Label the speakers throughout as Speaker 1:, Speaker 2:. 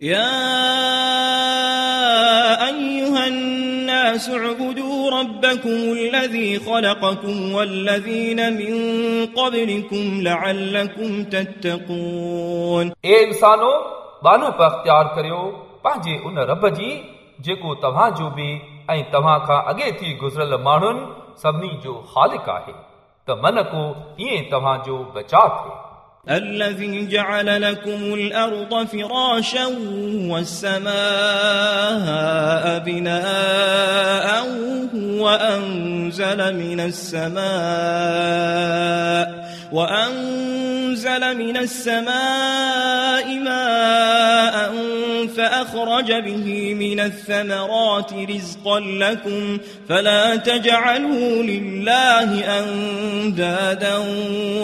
Speaker 1: يا أيها الناس اعبدوا ربكم الذي خلقكم والذين من قبلكم لعلكم تتقون
Speaker 2: ए इंसानो बानो पर अख़्तियार करियो पंहिंजे उन रब जी जेको तव्हां जो बि ऐं तव्हां खां अॻे थी गुज़िरियल माण्हुनि सभिनी जो ख़ालिक आहे त मन को ईअं तव्हां जो बचाव थिए
Speaker 1: الذي جعل لكم الأرض فراشا والسماء بناء وأنزل من السماء وأنزل من السماء ماء فأخرج به من الثمرات رزقا لكم فلا تجعلوا لله أندادا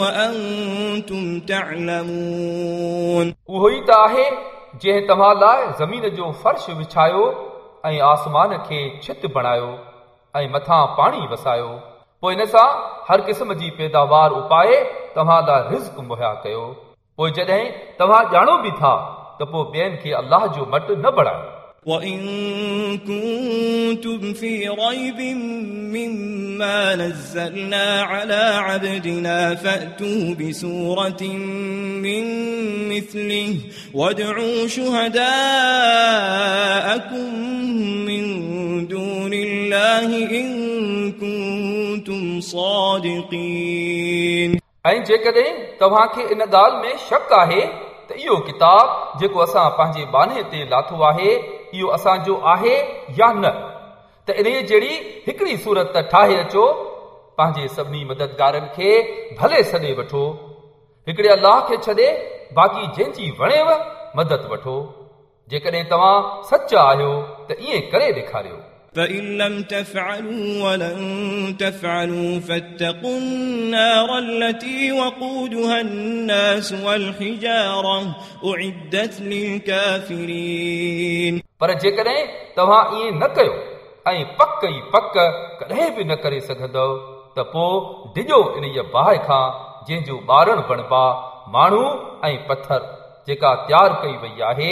Speaker 1: وأنتم تعلمون
Speaker 2: उहो ई त आहे जंहिं तव्हां लाइ ज़मीन जो फर्श विछायो ऐं आसमान खे छित बणायो ऐं मथां पाणी वसायो पोइ इन सां हर क़िस्म जी पैदावार उपाए तव्हां लाइ रिज़्क मुहैया कयो पोइ जॾहिं तव्हां ॼाणो बि था त पोइ ॿियनि खे अलाह जो मटु न बणायो
Speaker 1: وإن كنتم في ريب مما نزلنا على عبدنا فأتوا بسورة من مثله وادعوا شهداءكم من دون الله إن كنتم صادقين
Speaker 2: جيڪڏهن توهان کي ان ڳالهه ۾ شڪ آهي ته اهو ڪتاب جيڪو اسان پنهنجي باني تي لاٿو آهي اهو اسان جو آهي يا نه؟ ته ان جهڙي هڪڙي سورت ٺاهي اچو پنهنجي سڀني مددگارن کي ڀلي سڏي وٺو هڪڙي الله کي ڇڏي باقي جنهن جي وڻيو مدد وٺو. جيڪڏهن توهان سچ آهيو ته ائين ڪري ڏيکاريو
Speaker 1: فإن لم تفعلوا ولن تفعلوا فاتقوا النار التي وقودها الناس والحجارة أعدت للكافرين
Speaker 2: पर जेकॾहिं तव्हां ईअं न कयो ऐं पक ई पक कॾहिं बि न करे सघंदव त पोइ डिॼो इन बाहि खां जंहिंजो ॿारण बणबा माण्हू ऐं पथर जेका तयारु कई वई आहे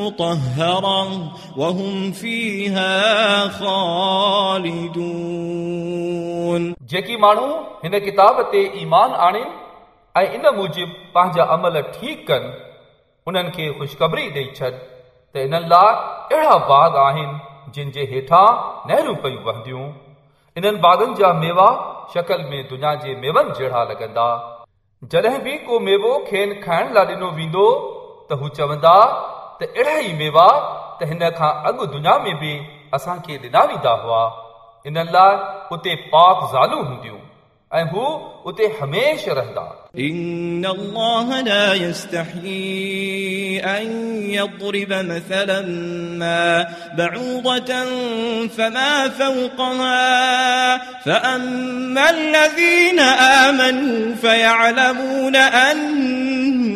Speaker 1: مطهرة وهم فيها خالدون
Speaker 2: जेकी माण्हू हिन किताब ते ईमान आणनि ऐं इन मूजिबि पंहिंजा अमल ठीकु कनि उन्हनि खे ख़ुशख़बरी ॾेई छॾ त इन्हनि लाइ अहिड़ा बाग आहिनि जिन जे हेठां नहरूं पयूं वहंदियूं इन्हनि बागनि जा मेवा शक्ल में दुनिया जे मेवनि जहिड़ा लॻंदा जॾहिं बि को मेवो खेनि खाइण लाइ ॾिनो वेंदो त हू चवंदा त अहिड़ा ई मेवा त हिन खां अॻु दुनिया में बि असांखे ॾिना वेंदा हुआ इन्हनि लाइ उते पाक ज़ालूं हूंदियूं ऐं हू उते हमेशह रहंदा
Speaker 1: إن الله لا يستحيي أن يضرب مثلا ما بعوضة فما فوقها فأما الذين آمنوا فيعلمون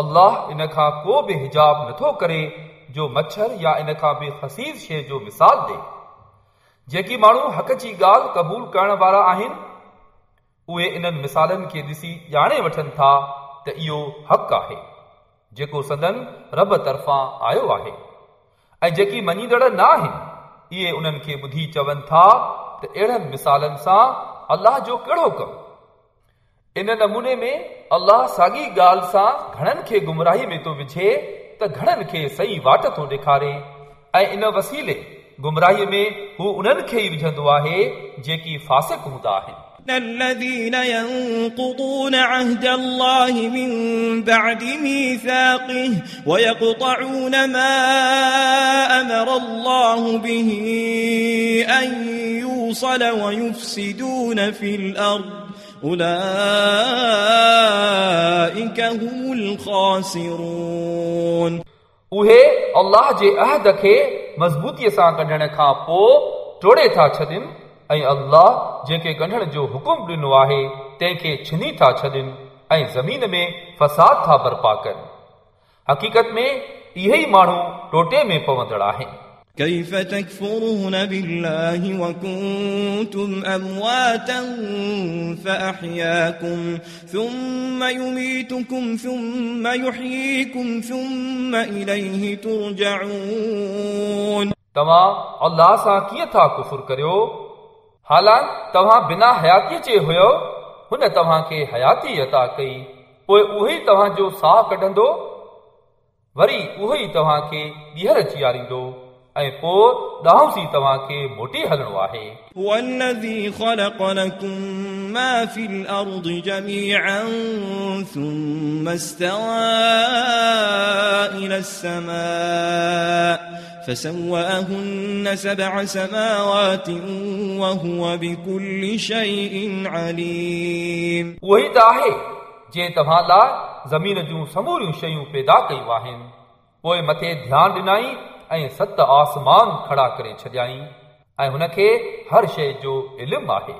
Speaker 2: الله ان کان ڪو به هجاب نٿو ڪري جو مڇر يا ان کان به کسيس شيءِ جو مثال ڏي. جيڪي ماڻهو حق جي ڳالهه قبول ڪرڻ وارا آهن اهي انهن مثالن کي ڏسي ڄاڻي وٺن ٿا ته اهو حق آهي جيڪو سدن رب طرفان آيو آهي. ۽ جيڪي مڃيدڙ نه آهن اهي انهن کي ٻڌي چون ٿا ته اهڙن مثالن سان الله جو ڪهڙو ڪم इन नमूने में अल्लाह साॻी ॻाल्हि सां घणनि खे गुमराही में थो विझे त घणनि खे सही वाट थो ॾेखारे ऐं इन वसीले गुमराहीअ में हू उन्हनि खे ई विझंदो आहे जेकी फासिक हूंदा आहिनि
Speaker 1: الذين ينقضون عهد الله من بعد ميثاقه ويقطعون ما امر الله به ان يوصل ويفسدون في الارض اولئك هم الخاسرون
Speaker 2: اهي الله جي عهد کي مضبوطيءَ سان ڪڍڻ کان پوءِ ٽوڙي ٿا ڇڏن ۽ الله جنهن کي ڪڍڻ جو حڪم ڏنو آهي تنهن کي ڇني ٿا ڇڏن ۽ زمين ۾ فساد ٿا برپا ڪن حقيقت ۾ اهي ئي ماڻهو ٽوٽي ۾ پوندڙ آهن
Speaker 1: كيف تكفرون بالله وكنتم امواتا فاحياكم ثم يميتكم ثم يحييكم ثم اليه ترجعون
Speaker 2: तव्हां अल्लाह सां कीअं था कुफुर करियो हालां तव्हां बिना हयातीअ जे हुयो हुन तव्हांखे हयाती अता कई पोइ उहो ई तव्हांजो साह कढंदो वरी उहो ई तव्हांखे ॿीहर जीआरींदो ऐं पोइ ॾांहुंसी तव्हांखे मोटी हलणो आहे
Speaker 1: والذي خلق لكم ما في الأرض جميعا ثم استوى إلى السماء فسواهن سبع سماوات وهو بكل شيء عليم
Speaker 2: उहो ई त आहे जे तव्हां लाइ ज़मीन जूं समूरियूं शयूं पैदा कयूं आहिनि पोइ मथे ध्यानु ॾिनाई ۽ ست آسمان کڙا ڪري ڇڏيائي ۽ هن کي هر شيءِ جو علم آهي